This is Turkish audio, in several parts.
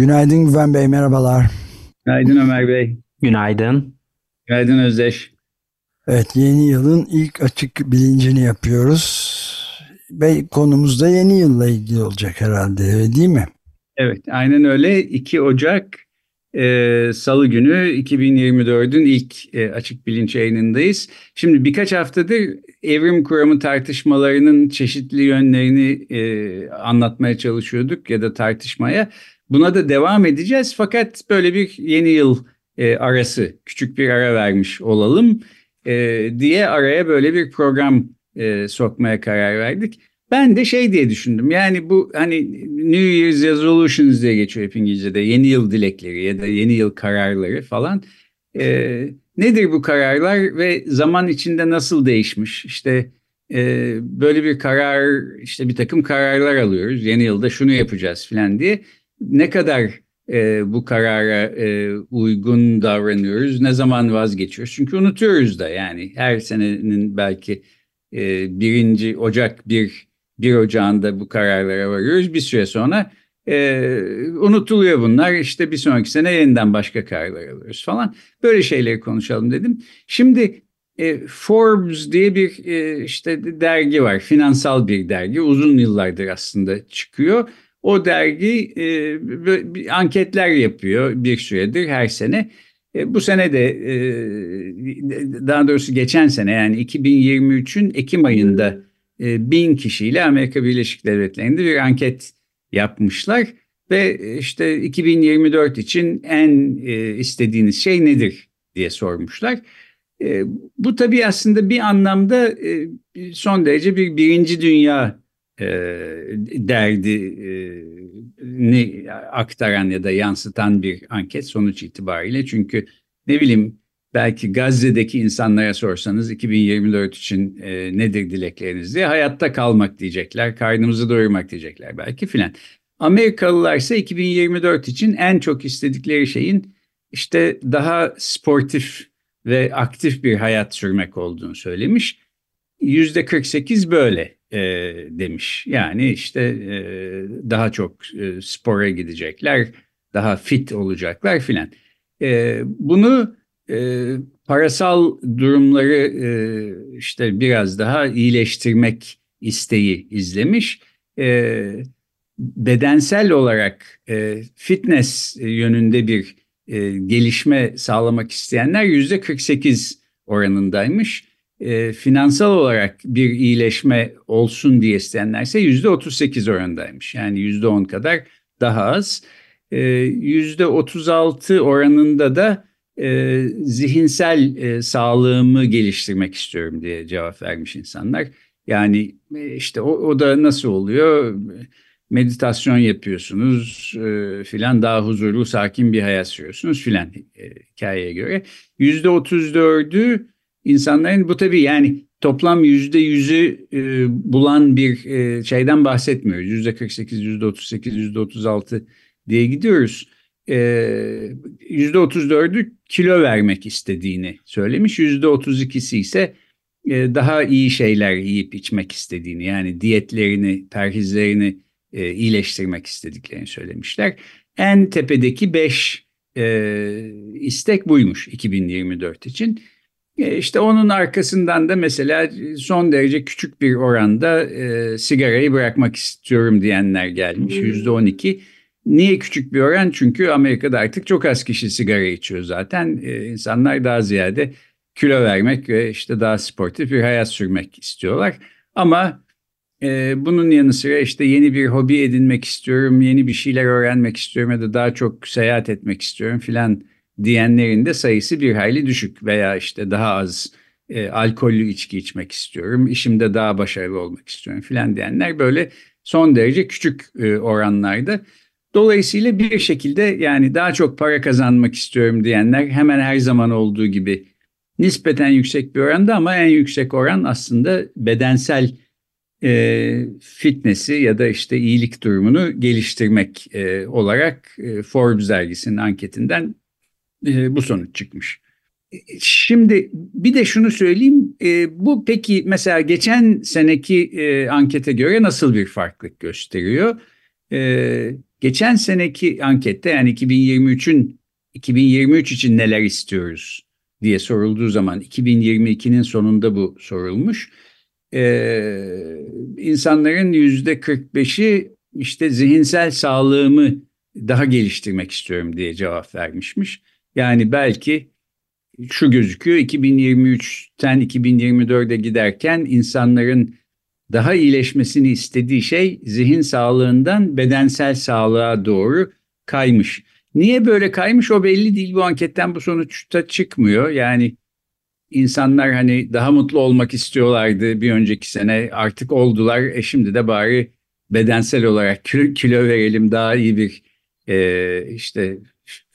Günaydın Güven Bey, merhabalar. Günaydın Ömer Bey. Günaydın. Günaydın Özdeş. Evet, yeni yılın ilk açık bilincini yapıyoruz. Ve konumuz da yeni yılla ilgili olacak herhalde, değil mi? Evet, aynen öyle. 2 Ocak e, Salı günü 2024'ün ilk e, açık bilinç yayınındayız. Şimdi birkaç haftadır evrim kuramı tartışmalarının çeşitli yönlerini e, anlatmaya çalışıyorduk ya da tartışmaya. Buna da devam edeceğiz fakat böyle bir yeni yıl e, arası küçük bir ara vermiş olalım e, diye araya böyle bir program e, sokmaya karar verdik. Ben de şey diye düşündüm yani bu hani New Year's Resolutions diye geçiyor hep İngilizce'de yeni yıl dilekleri ya da yeni yıl kararları falan. E, nedir bu kararlar ve zaman içinde nasıl değişmiş? İşte e, böyle bir karar işte bir takım kararlar alıyoruz yeni yılda şunu yapacağız falan diye. Ne kadar e, bu karara e, uygun davranıyoruz, ne zaman vazgeçiyoruz? Çünkü unutuyoruz da yani her senenin belki e, birinci Ocak bir 1 Ocağı'nda bu kararlara varıyoruz. Bir süre sonra e, unutuluyor bunlar. İşte bir sonraki sene yeniden başka kararlar alıyoruz falan. Böyle şeyleri konuşalım dedim. Şimdi e, Forbes diye bir e, işte dergi var. Finansal bir dergi. Uzun yıllardır aslında çıkıyor. O dergi e, anketler yapıyor bir süredir her sene. E, bu sene de e, daha doğrusu geçen sene yani 2023'ün Ekim ayında e, bin kişiyle Amerika Birleşik Devletleri'nde bir anket yapmışlar ve işte 2024 için en e, istediğiniz şey nedir diye sormuşlar. E, bu tabii aslında bir anlamda son derece bir birinci dünya derdini aktaran ya da yansıtan bir anket sonuç itibariyle. Çünkü ne bileyim belki Gazze'deki insanlara sorsanız 2024 için e, nedir dilekleriniz diye hayatta kalmak diyecekler, karnımızı doyurmak diyecekler belki filan. Amerikalılar ise 2024 için en çok istedikleri şeyin işte daha sportif ve aktif bir hayat sürmek olduğunu söylemiş. Yüzde 48 böyle e, demiş. Yani işte e, daha çok e, spora gidecekler, daha fit olacaklar filan. E, bunu e, parasal durumları e, işte biraz daha iyileştirmek isteği izlemiş. E, bedensel olarak e, fitness yönünde bir e, gelişme sağlamak isteyenler yüzde 48 oranındaymış. E, finansal olarak bir iyileşme olsun diye isteyenler ise yüzde 38 oranındaymış. Yani yüzde 10 kadar daha az. E, yüzde 36 oranında da e, zihinsel e, sağlığımı geliştirmek istiyorum diye cevap vermiş insanlar. Yani e, işte o, o da nasıl oluyor? Meditasyon yapıyorsunuz e, filan daha huzurlu sakin bir hayat sürüyorsunuz filan e, hikayeye göre. Yüzde otuz dördü insanların bu tabii yani toplam yüzde yüzü e, bulan bir e, şeyden bahsetmiyoruz. Yüzde kırk sekiz, yüzde otuz sekiz, yüzde otuz altı diye gidiyoruz. %34'ü kilo vermek istediğini söylemiş. %32'si ise daha iyi şeyler yiyip içmek istediğini yani diyetlerini, perhizlerini iyileştirmek istediklerini söylemişler. En tepedeki 5 istek buymuş 2024 için. İşte onun arkasından da mesela son derece küçük bir oranda sigarayı bırakmak istiyorum diyenler gelmiş. %12. Niye küçük bir oran? Çünkü Amerika'da artık çok az kişi sigara içiyor zaten. Ee, insanlar daha ziyade kilo vermek ve işte daha sportif bir hayat sürmek istiyorlar. Ama e, bunun yanı sıra işte yeni bir hobi edinmek istiyorum, yeni bir şeyler öğrenmek istiyorum ya da daha çok seyahat etmek istiyorum filan diyenlerin de sayısı bir hayli düşük veya işte daha az e, alkollü içki içmek istiyorum, işimde daha başarılı olmak istiyorum filan diyenler böyle son derece küçük e, oranlarda. Dolayısıyla bir şekilde yani daha çok para kazanmak istiyorum diyenler hemen her zaman olduğu gibi nispeten yüksek bir oranda ama en yüksek oran aslında bedensel e, fitness'i ya da işte iyilik durumunu geliştirmek e, olarak e, Forbes dergisinin anketinden e, bu sonuç çıkmış. Şimdi bir de şunu söyleyeyim. E, bu peki mesela geçen seneki e, ankete göre nasıl bir farklılık gösteriyor? E, geçen seneki ankette yani 2023'ün 2023 için neler istiyoruz diye sorulduğu zaman 2022'nin sonunda bu sorulmuş. E, insanların yüzde 45'i işte zihinsel sağlığımı daha geliştirmek istiyorum diye cevap vermişmiş. Yani belki şu gözüküyor 2023'ten 2024'e giderken insanların daha iyileşmesini istediği şey zihin sağlığından bedensel sağlığa doğru kaymış. Niye böyle kaymış o belli değil bu anketten bu sonuçta çıkmıyor. Yani insanlar hani daha mutlu olmak istiyorlardı bir önceki sene artık oldular. E şimdi de bari bedensel olarak kilo, kilo verelim daha iyi bir e, işte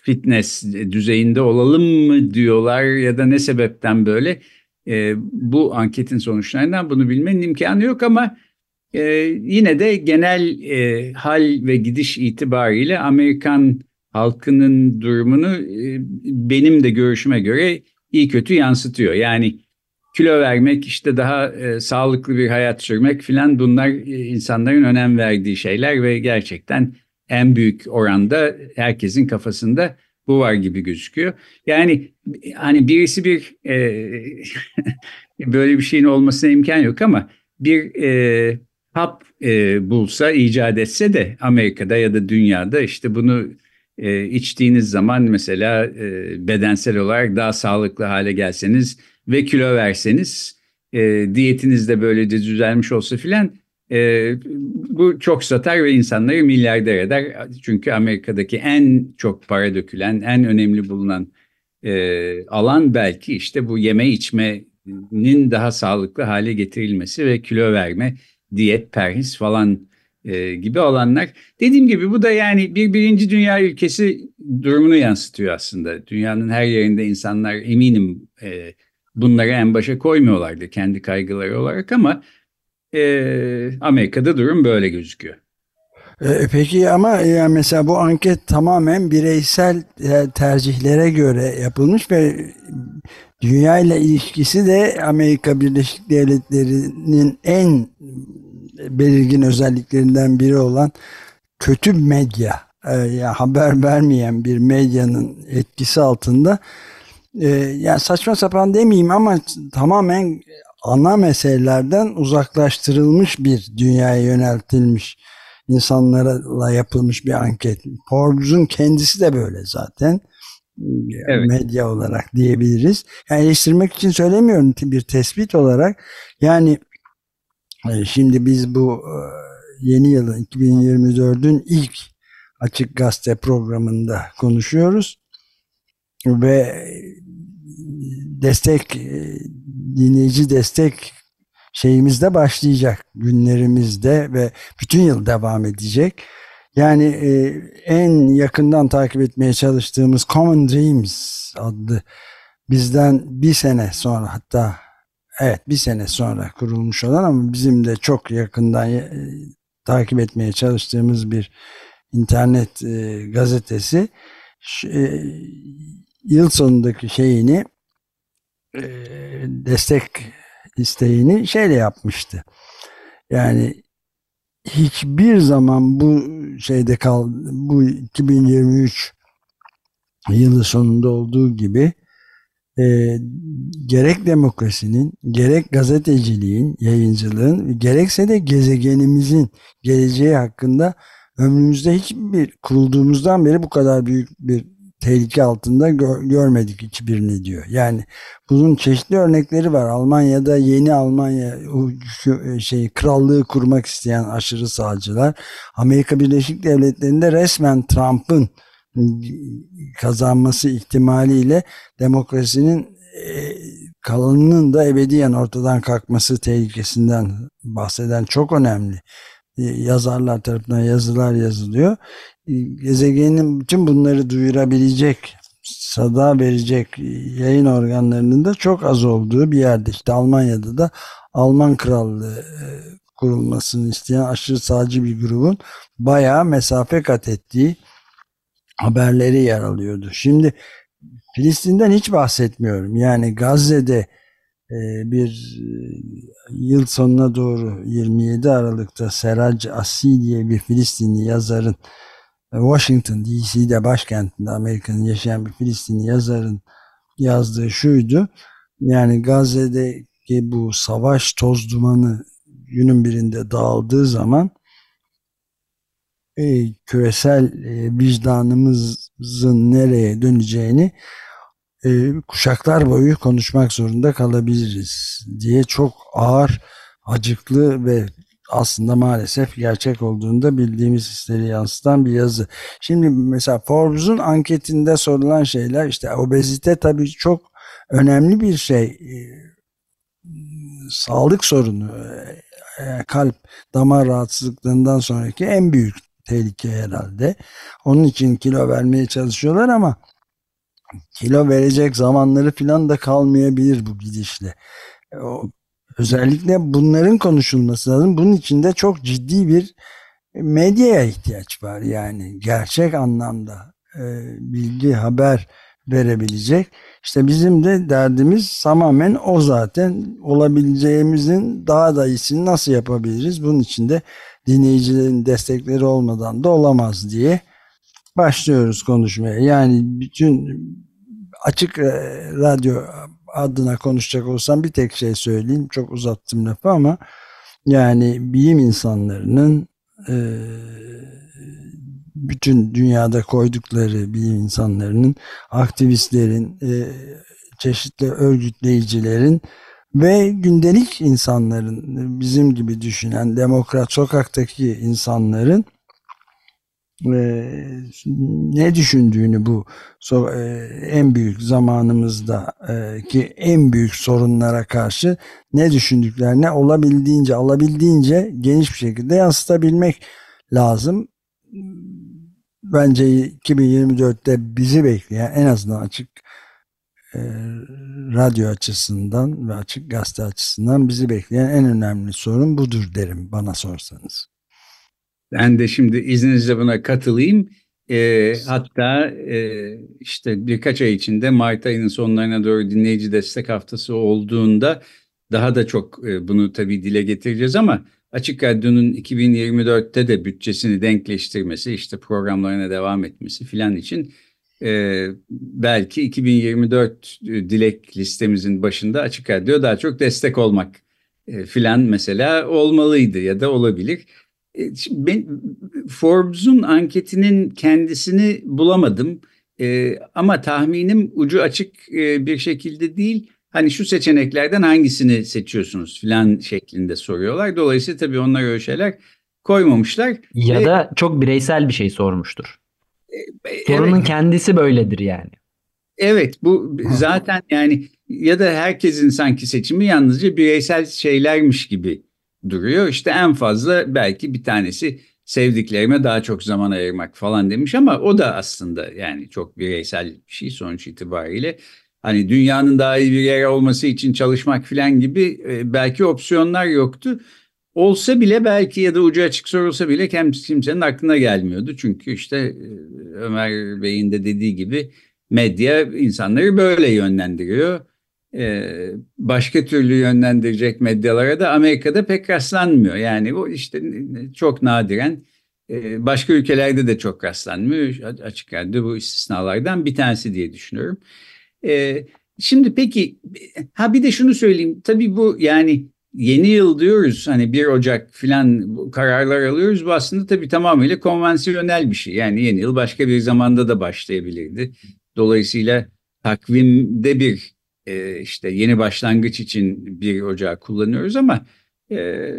fitness düzeyinde olalım mı diyorlar ya da ne sebepten böyle e, bu anketin sonuçlarından bunu bilmenin imkanı yok ama e, yine de genel e, hal ve gidiş itibariyle Amerikan halkının durumunu e, benim de görüşüme göre iyi kötü yansıtıyor. Yani kilo vermek işte daha e, sağlıklı bir hayat sürmek filan bunlar e, insanların önem verdiği şeyler ve gerçekten en büyük oranda herkesin kafasında bu var gibi gözüküyor. Yani hani birisi bir e, böyle bir şeyin olmasına imkan yok ama bir e, hap e, bulsa, icat etse de Amerika'da ya da dünyada işte bunu e, içtiğiniz zaman mesela e, bedensel olarak daha sağlıklı hale gelseniz ve kilo verseniz e, diyetiniz de böylece düzelmiş olsa filan e, bu çok satar ve insanları milyarder eder. Çünkü Amerika'daki en çok para dökülen, en önemli bulunan e, alan belki işte bu yeme içmenin daha sağlıklı hale getirilmesi ve kilo verme, diyet, perhis falan e, gibi alanlar. Dediğim gibi bu da yani bir birinci dünya ülkesi durumunu yansıtıyor aslında. Dünyanın her yerinde insanlar eminim e, bunları en başa koymuyorlardı kendi kaygıları olarak ama e, Amerika'da durum böyle gözüküyor. E, peki ama yani mesela bu anket tamamen bireysel e, tercihlere göre yapılmış ve dünya ile ilişkisi de Amerika Birleşik Devletleri'nin en belirgin özelliklerinden biri olan kötü medya, e, yani haber vermeyen bir medyanın etkisi altında e, yani saçma sapan demeyeyim ama tamamen ana meselelerden uzaklaştırılmış bir dünyaya yöneltilmiş insanlarla yapılmış bir anket. Forbes'un kendisi de böyle zaten. Evet. Medya olarak diyebiliriz. Yani eleştirmek için söylemiyorum bir tespit olarak. Yani e, şimdi biz bu e, yeni yılın 2024'ün ilk Açık Gazete programında konuşuyoruz. Ve destek e, dinleyici destek şeyimizde başlayacak günlerimizde ve bütün yıl devam edecek. Yani e, en yakından takip etmeye çalıştığımız Common Dreams adlı bizden bir sene sonra hatta evet bir sene sonra kurulmuş olan ama bizim de çok yakından e, takip etmeye çalıştığımız bir internet e, gazetesi e, yıl sonundaki şeyini destek isteğini şeyle yapmıştı. Yani hiçbir zaman bu şeyde kal bu 2023 yılı sonunda olduğu gibi e, gerek demokrasinin gerek gazeteciliğin yayıncılığın gerekse de gezegenimizin geleceği hakkında ömrümüzde hiçbir kurulduğumuzdan beri bu kadar büyük bir tehlike altında gör, görmedik hiçbirini diyor. Yani bunun çeşitli örnekleri var. Almanya'da yeni Almanya şey krallığı kurmak isteyen aşırı sağcılar Amerika Birleşik Devletleri'nde resmen Trump'ın kazanması ihtimaliyle demokrasinin e, kalanının da ebediyen ortadan kalkması tehlikesinden bahseden çok önemli e, yazarlar tarafından yazılar yazılıyor. E, gezegenin bütün bunları duyurabilecek, sada verecek yayın organlarının da çok az olduğu bir yerde. İşte Almanya'da da Alman Krallığı e, kurulmasını isteyen aşırı sağcı bir grubun bayağı mesafe kat ettiği haberleri yer alıyordu. Şimdi Filistin'den hiç bahsetmiyorum. Yani Gazze'de bir yıl sonuna doğru 27 Aralık'ta Seraj Asi diye bir Filistinli yazarın Washington DC'de başkentinde Amerika'nın yaşayan bir Filistinli yazarın yazdığı şuydu. Yani Gazze'deki bu savaş toz dumanı günün birinde dağıldığı zaman e, küresel e, vicdanımızın nereye döneceğini e, kuşaklar boyu konuşmak zorunda kalabiliriz diye çok ağır, acıklı ve aslında maalesef gerçek olduğunu da bildiğimiz hisleri yansıtan bir yazı. Şimdi mesela Forbes'un anketinde sorulan şeyler işte obezite tabii çok önemli bir şey. E, sağlık sorunu, e, kalp damar rahatsızlıklarından sonraki en büyük tehlike herhalde. Onun için kilo vermeye çalışıyorlar ama kilo verecek zamanları falan da kalmayabilir bu gidişle. O, özellikle bunların konuşulması lazım. Bunun için de çok ciddi bir medyaya ihtiyaç var. Yani gerçek anlamda e, bilgi, haber verebilecek. İşte bizim de derdimiz tamamen o zaten. Olabileceğimizin daha da iyisini nasıl yapabiliriz? Bunun için de dinleyicilerin destekleri olmadan da olamaz diye başlıyoruz konuşmaya. Yani bütün açık e, radyo adına konuşacak olsam bir tek şey söyleyeyim. Çok uzattım lafı ama yani bilim insanlarının e, bütün dünyada koydukları bilim insanlarının, aktivistlerin, e, çeşitli örgütleyicilerin ve gündelik insanların bizim gibi düşünen demokrat sokaktaki insanların e, ne düşündüğünü bu e, en büyük zamanımızda e, en büyük sorunlara karşı ne düşündüklerine olabildiğince alabildiğince geniş bir şekilde yansıtabilmek lazım. Bence 2024'te bizi bekleyen en azından açık e, radyo açısından ve açık gazete açısından bizi bekleyen en önemli sorun budur derim bana sorsanız. Ben de şimdi izninizle buna katılayım. E, hatta e, işte birkaç ay içinde Mart ayının sonlarına doğru dinleyici destek haftası olduğunda daha da çok e, bunu tabii dile getireceğiz ama Açık Radyo'nun 2024'te de bütçesini denkleştirmesi, işte programlarına devam etmesi filan için e, belki 2024 e, dilek listemizin başında Açık Radyo daha çok destek olmak e, filan mesela olmalıydı ya da olabilir. E, ben Forbes'un anketinin kendisini bulamadım e, ama tahminim ucu açık e, bir şekilde değil. Hani şu seçeneklerden hangisini seçiyorsunuz filan şeklinde soruyorlar. Dolayısıyla tabii onlar öyle şeyler koymamışlar. Ya Ve, da çok bireysel bir şey sormuştur. E, Sorunun evet. kendisi böyledir yani. Evet bu zaten yani ya da herkesin sanki seçimi yalnızca bireysel şeylermiş gibi duruyor. İşte en fazla belki bir tanesi sevdiklerime daha çok zaman ayırmak falan demiş ama o da aslında yani çok bireysel bir şey sonuç itibariyle. Hani dünyanın daha iyi bir yer olması için çalışmak falan gibi e, belki opsiyonlar yoktu. Olsa bile belki ya da ucu açık sorulsa bile kimsenin aklına gelmiyordu. Çünkü işte e, Ömer Bey'in de dediği gibi medya insanları böyle yönlendiriyor. Ee, başka türlü yönlendirecek medyalara da Amerika'da pek rastlanmıyor. Yani o işte çok nadiren e, başka ülkelerde de çok rastlanmıyor. Açık radyo bu istisnalardan bir tanesi diye düşünüyorum. Ee, şimdi peki ha bir de şunu söyleyeyim. Tabii bu yani yeni yıl diyoruz hani 1 Ocak filan kararlar alıyoruz. Bu aslında tabii tamamıyla konvansiyonel bir şey. Yani yeni yıl başka bir zamanda da başlayabilirdi. Dolayısıyla takvimde bir e, işte yeni başlangıç için bir ocağı kullanıyoruz ama e,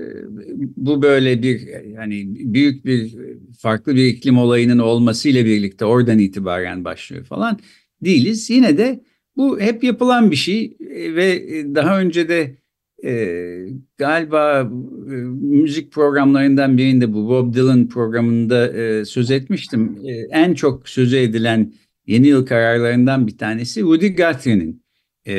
bu böyle bir yani büyük bir farklı bir iklim olayının olmasıyla birlikte oradan itibaren başlıyor falan değiliz. Yine de bu hep yapılan bir şey e, ve daha önce de e, galiba e, müzik programlarından birinde bu Bob Dylan programında e, söz etmiştim. E, en çok sözü edilen yeni yıl kararlarından bir tanesi Woody Guthrie'nin e,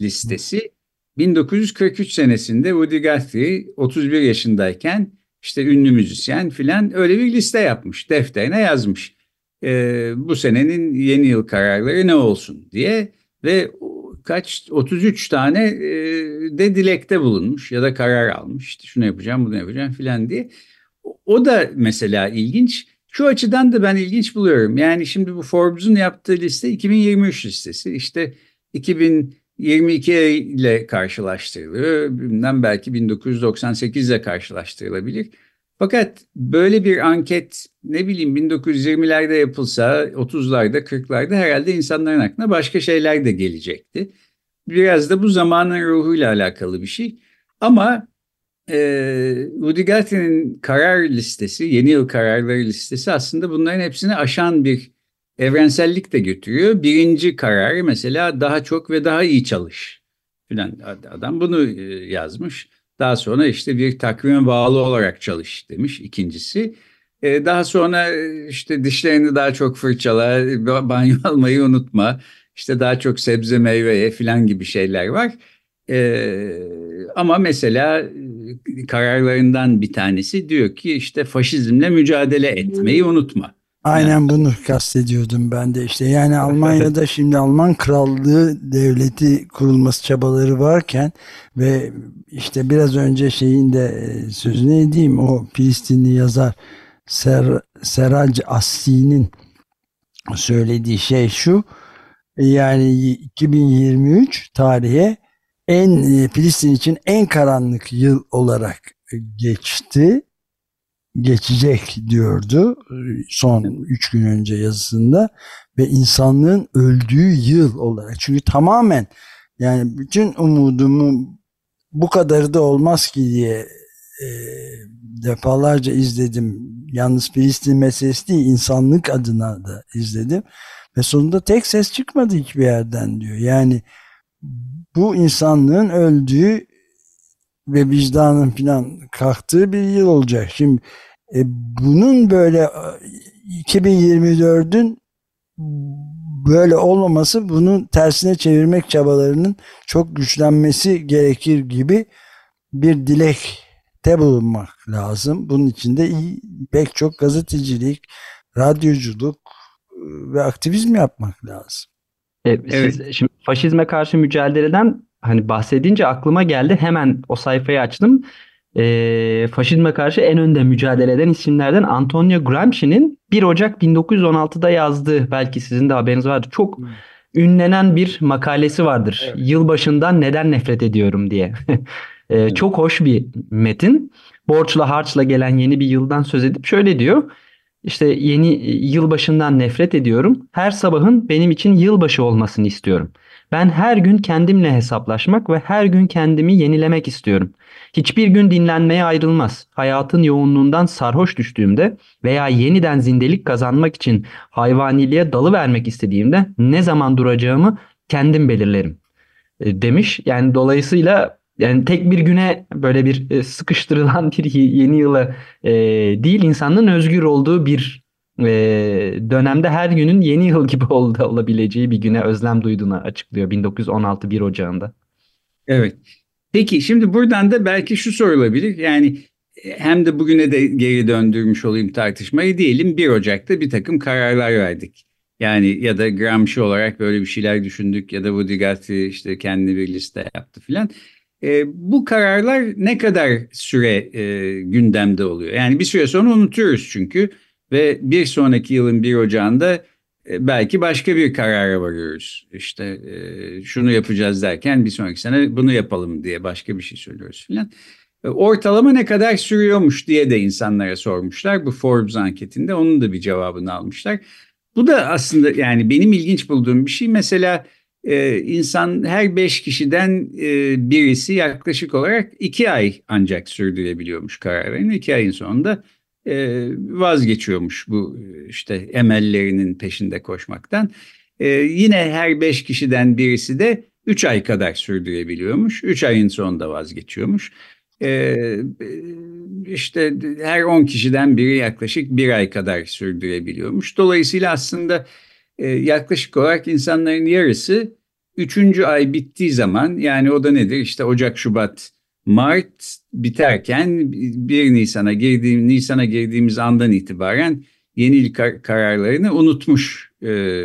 listesi. 1943 senesinde Woody Guthrie 31 yaşındayken işte ünlü müzisyen filan öyle bir liste yapmış. Defterine yazmış. E, bu senenin yeni yıl kararları ne olsun diye ve kaç 33 tane e, de dilekte bulunmuş ya da karar almış. İşte şunu yapacağım, bunu yapacağım filan diye. O da mesela ilginç. Şu açıdan da ben ilginç buluyorum. Yani şimdi bu Forbes'un yaptığı liste 2023 listesi. İşte 2022 ile karşılaştırılıyor. Bilmem belki 1998 ile karşılaştırılabilir. Fakat böyle bir anket ne bileyim 1920'lerde yapılsa 30'larda 40'larda herhalde insanların aklına başka şeyler de gelecekti. Biraz da bu zamanın ruhuyla alakalı bir şey. Ama e, Woody Guthrie'nin karar listesi, yeni yıl kararları listesi aslında bunların hepsini aşan bir evrensellik de götürüyor. Birinci karar mesela daha çok ve daha iyi çalış. Falan adam bunu e, yazmış. Daha sonra işte bir takvime bağlı olarak çalış demiş ikincisi. Ee, daha sonra e, işte dişlerini daha çok fırçala, banyo almayı unutma. İşte daha çok sebze meyveye falan gibi şeyler var. Ee, ama mesela e, kararlarından bir tanesi diyor ki işte faşizmle mücadele etmeyi unutma. Aynen bunu kastediyordum ben de işte. Yani Almanya'da şimdi Alman Krallığı devleti kurulması çabaları varken ve işte biraz önce şeyin de e, sözünü edeyim o Filistinli yazar Ser, Seraj Assi'nin söylediği şey şu yani 2023 tarihe en e, Filistin için en karanlık yıl olarak geçti geçecek diyordu son üç gün önce yazısında ve insanlığın öldüğü yıl olarak. Çünkü tamamen yani bütün umudumu bu kadarı da olmaz ki diye e, defalarca izledim. Yalnız Filistin meselesi değil insanlık adına da izledim. Ve sonunda tek ses çıkmadı hiçbir yerden diyor. Yani bu insanlığın öldüğü ve vicdanın filan kalktığı bir yıl olacak. Şimdi e, bunun böyle 2024'ün e, böyle olmaması bunun tersine çevirmek çabalarının çok güçlenmesi gerekir gibi bir dilekte bulunmak lazım. Bunun için de iyi, pek çok gazetecilik, radyoculuk e, ve aktivizm yapmak lazım. E, siz evet. şimdi faşizme karşı mücadeleden hani bahsedince aklıma geldi. Hemen o sayfayı açtım. E, faşizme karşı en önde mücadele eden isimlerden Antonio Gramsci'nin 1 Ocak 1916'da yazdığı belki sizin de haberiniz vardır. Çok hmm. ünlenen bir makalesi vardır. Evet. Yılbaşından neden nefret ediyorum diye. e, çok hoş bir metin. Borçla harçla gelen yeni bir yıldan söz edip şöyle diyor. İşte yeni yılbaşından nefret ediyorum. Her sabahın benim için yılbaşı olmasını istiyorum. Ben her gün kendimle hesaplaşmak ve her gün kendimi yenilemek istiyorum. Hiçbir gün dinlenmeye ayrılmaz. Hayatın yoğunluğundan sarhoş düştüğümde veya yeniden zindelik kazanmak için hayvaniliğe dalı vermek istediğimde ne zaman duracağımı kendim belirlerim e, demiş. Yani dolayısıyla yani tek bir güne böyle bir e, sıkıştırılan bir yeni yıla e, değil insanlığın özgür olduğu bir e, dönemde her günün yeni yıl gibi oldu, olabileceği bir güne özlem duyduğunu açıklıyor 1916 1 Ocağı'nda. Evet. Peki şimdi buradan da belki şu sorulabilir. Yani hem de bugüne de geri döndürmüş olayım tartışmayı diyelim 1 Ocak'ta bir takım kararlar verdik. Yani ya da Gramsci olarak böyle bir şeyler düşündük ya da Woody Guthrie işte kendi bir liste yaptı filan. E, bu kararlar ne kadar süre e, gündemde oluyor? Yani bir süre sonra unutuyoruz çünkü ve bir sonraki yılın bir ocağında e, belki başka bir karara varıyoruz. İşte e, şunu yapacağız derken bir sonraki sene bunu yapalım diye başka bir şey söylüyoruz filan. E, ortalama ne kadar sürüyormuş diye de insanlara sormuşlar. Bu Forbes anketinde onun da bir cevabını almışlar. Bu da aslında yani benim ilginç bulduğum bir şey. Mesela insan her beş kişiden birisi yaklaşık olarak iki ay ancak sürdürebiliyormuş kararlarını. İki ayın sonunda e, vazgeçiyormuş bu işte emellerinin peşinde koşmaktan. E, yine her beş kişiden birisi de 3 ay kadar sürdürebiliyormuş. 3 ayın sonunda vazgeçiyormuş. Ee, işte her 10 kişiden biri yaklaşık bir ay kadar sürdürebiliyormuş. Dolayısıyla aslında e, yaklaşık olarak insanların yarısı 3. ay bittiği zaman yani o da nedir? İşte Ocak, Şubat, Mart biterken 1 Nisan'a girdiğim Nisan'a girdiğimiz andan itibaren yeni kar kararlarını unutmuş e,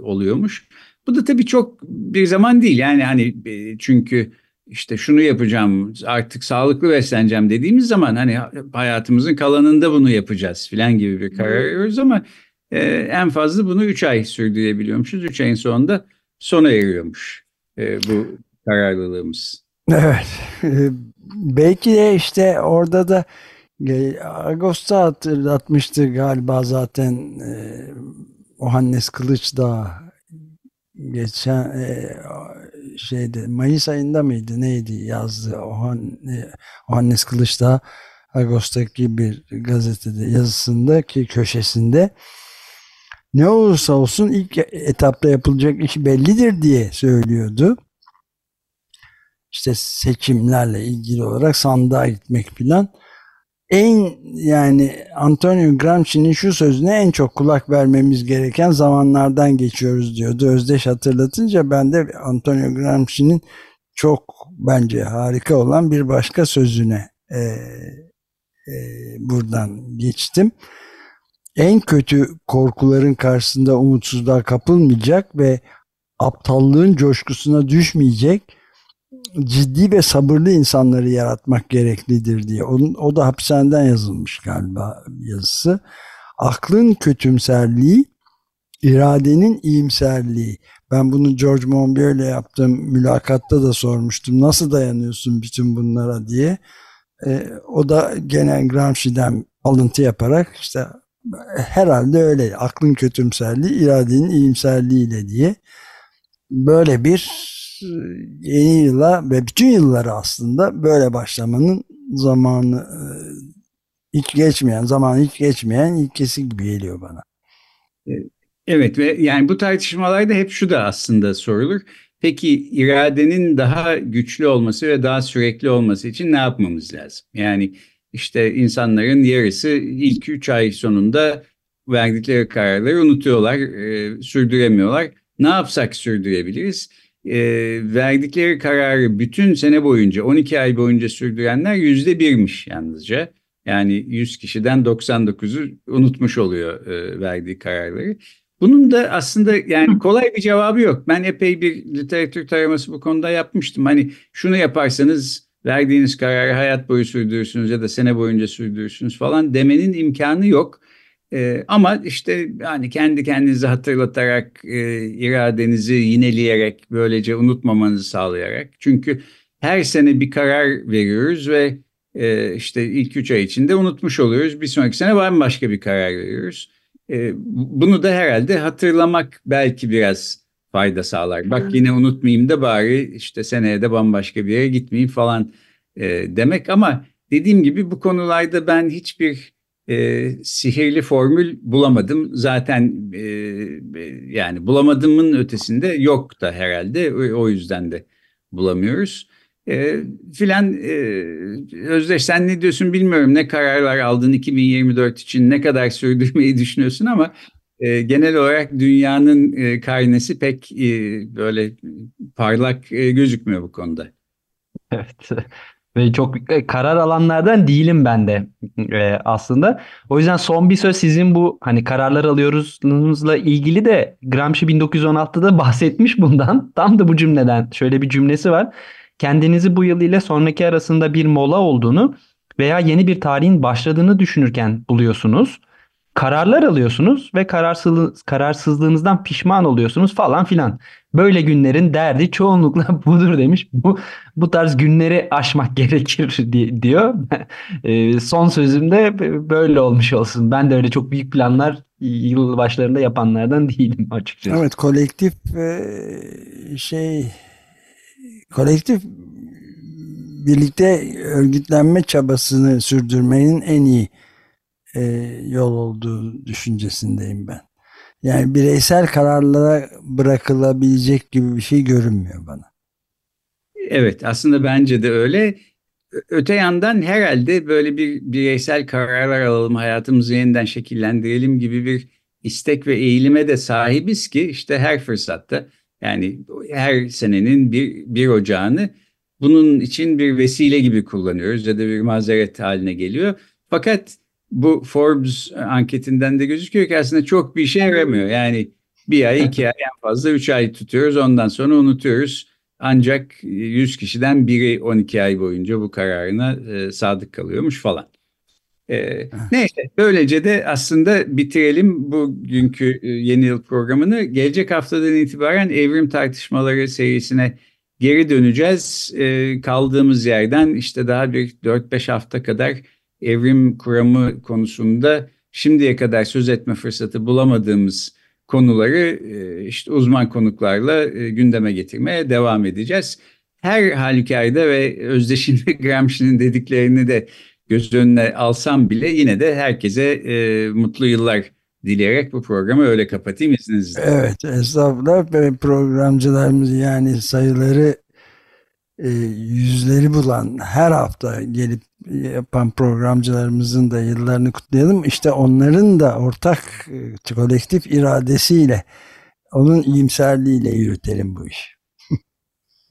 oluyormuş. Bu da tabii çok bir zaman değil yani hani e, çünkü işte şunu yapacağım artık sağlıklı besleneceğim dediğimiz zaman hani hayatımızın kalanında bunu yapacağız filan gibi bir karar veriyoruz ama e, en fazla bunu 3 ay sürdürebiliyormuşuz. 3 ayın sonunda sona eriyormuş e, bu kararlılığımız. Evet. E, belki de işte orada da e, Ağustos'ta hatırlatmıştı galiba zaten e, Ohannes Kılıçdağ geçen e, şeyde Mayıs ayında mıydı neydi yazdı Ohan, e, Ohannes Kılıçdağ Ağustos'taki bir gazetede yazısında ki köşesinde ne olursa olsun ilk etapta yapılacak iş bellidir diye söylüyordu. İşte seçimlerle ilgili olarak sandığa gitmek filan en yani Antonio Gramsci'nin şu sözüne en çok kulak vermemiz gereken zamanlardan geçiyoruz diyordu. Özdeş hatırlatınca ben de Antonio Gramsci'nin çok bence harika olan bir başka sözüne e, e, buradan geçtim. En kötü korkuların karşısında umutsuzluğa kapılmayacak ve aptallığın coşkusuna düşmeyecek ciddi ve sabırlı insanları yaratmak gereklidir diye. Onun, o da hapishaneden yazılmış galiba yazısı. Aklın kötümserliği, iradenin iyimserliği. Ben bunu George Monbiot ile yaptığım mülakatta da sormuştum. Nasıl dayanıyorsun bütün bunlara diye. E, o da gene Gramsci'den alıntı yaparak işte herhalde öyle aklın kötümserliği iradenin iyimserliğiyle diye böyle bir yeni yıla ve bütün yılları aslında böyle başlamanın zamanı e, hiç geçmeyen, zaman hiç geçmeyen ilkesi gibi geliyor bana. E, evet ve yani bu tartışmalarda hep şu da aslında sorulur. Peki iradenin daha güçlü olması ve daha sürekli olması için ne yapmamız lazım? Yani işte insanların yarısı ilk üç ay sonunda verdikleri kararları unutuyorlar, e, sürdüremiyorlar. Ne yapsak sürdürebiliriz? E, verdikleri kararı bütün sene boyunca 12 ay boyunca sürdürenler yüzde birmiş yalnızca. Yani 100 kişiden 99'u unutmuş oluyor e, verdiği kararları. Bunun da aslında yani kolay bir cevabı yok. Ben epey bir literatür taraması bu konuda yapmıştım. Hani şunu yaparsanız verdiğiniz kararı hayat boyu sürdürürsünüz ya da sene boyunca sürdürürsünüz falan demenin imkanı yok. E, ama işte yani kendi kendinizi hatırlatarak, e, iradenizi yineleyerek, böylece unutmamanızı sağlayarak. Çünkü her sene bir karar veriyoruz ve e, işte ilk üç ay içinde unutmuş oluyoruz. Bir sonraki sene bambaşka bir karar veriyoruz. E, bunu da herhalde hatırlamak belki biraz fayda sağlar. Bak yine unutmayayım da bari işte seneye de bambaşka bir yere gitmeyeyim falan e, demek. Ama dediğim gibi bu konularda ben hiçbir e, sihirli formül bulamadım. Zaten e, yani bulamadığımın ötesinde yok da herhalde. O, o yüzden de bulamıyoruz. E, filan e, Özdeş sen ne diyorsun bilmiyorum. Ne kararlar aldın 2024 için ne kadar sürdürmeyi düşünüyorsun ama e, genel olarak dünyanın e, karnesi pek e, böyle parlak e, gözükmüyor bu konuda. Evet. Ve çok e, karar alanlardan değilim ben de e, aslında. O yüzden son bir söz sizin bu hani kararlar alıyoruzla ilgili de Gramsci 1916'da bahsetmiş bundan. Tam da bu cümleden şöyle bir cümlesi var. Kendinizi bu yıl ile sonraki arasında bir mola olduğunu veya yeni bir tarihin başladığını düşünürken buluyorsunuz kararlar alıyorsunuz ve kararsız, kararsızlığınızdan pişman oluyorsunuz falan filan. Böyle günlerin derdi çoğunlukla budur demiş. Bu bu tarz günleri aşmak gerekir diyor. E, son sözümde böyle olmuş olsun. Ben de öyle çok büyük planlar yıl başlarında yapanlardan değilim açıkçası. Evet kolektif e, şey kolektif birlikte örgütlenme çabasını sürdürmenin en iyi e, yol olduğu düşüncesindeyim ben. Yani bireysel kararlara bırakılabilecek gibi bir şey görünmüyor bana. Evet aslında bence de öyle. Öte yandan herhalde böyle bir bireysel kararlar alalım, hayatımızı yeniden şekillendirelim gibi bir istek ve eğilime de sahibiz ki işte her fırsatta yani her senenin bir, bir ocağını bunun için bir vesile gibi kullanıyoruz ya da bir mazeret haline geliyor. Fakat bu Forbes anketinden de gözüküyor ki aslında çok bir işe yaramıyor. Yani bir ay, iki ay, en fazla üç ay tutuyoruz. Ondan sonra unutuyoruz. Ancak 100 kişiden biri 12 ay boyunca bu kararına e, sadık kalıyormuş falan. E, neyse böylece de aslında bitirelim bugünkü e, yeni yıl programını. Gelecek haftadan itibaren evrim tartışmaları serisine geri döneceğiz. E, kaldığımız yerden işte daha bir 4-5 hafta kadar evrim kuramı konusunda şimdiye kadar söz etme fırsatı bulamadığımız konuları e, işte uzman konuklarla e, gündeme getirmeye devam edeceğiz. Her halükarda ve Özdeş'in ve Gramsci'nin dediklerini de göz önüne alsam bile yine de herkese e, mutlu yıllar dileyerek bu programı öyle kapatayım izninizle. Evet estağfurullah ve programcılarımız yani sayıları e, yüzleri bulan her hafta gelip yapan programcılarımızın da yıllarını kutlayalım. İşte onların da ortak e, kolektif iradesiyle onun iyimserliğiyle yürütelim bu işi.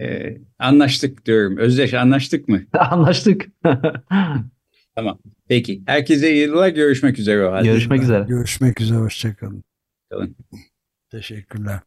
Ee, anlaştık diyorum. Özdeş anlaştık mı? Anlaştık. tamam. Peki. Herkese iyi yıllar. Görüşmek üzere o halde. Görüşmek üzere. Görüşmek üzere. Hoşçakalın. Kalın. Teşekkürler.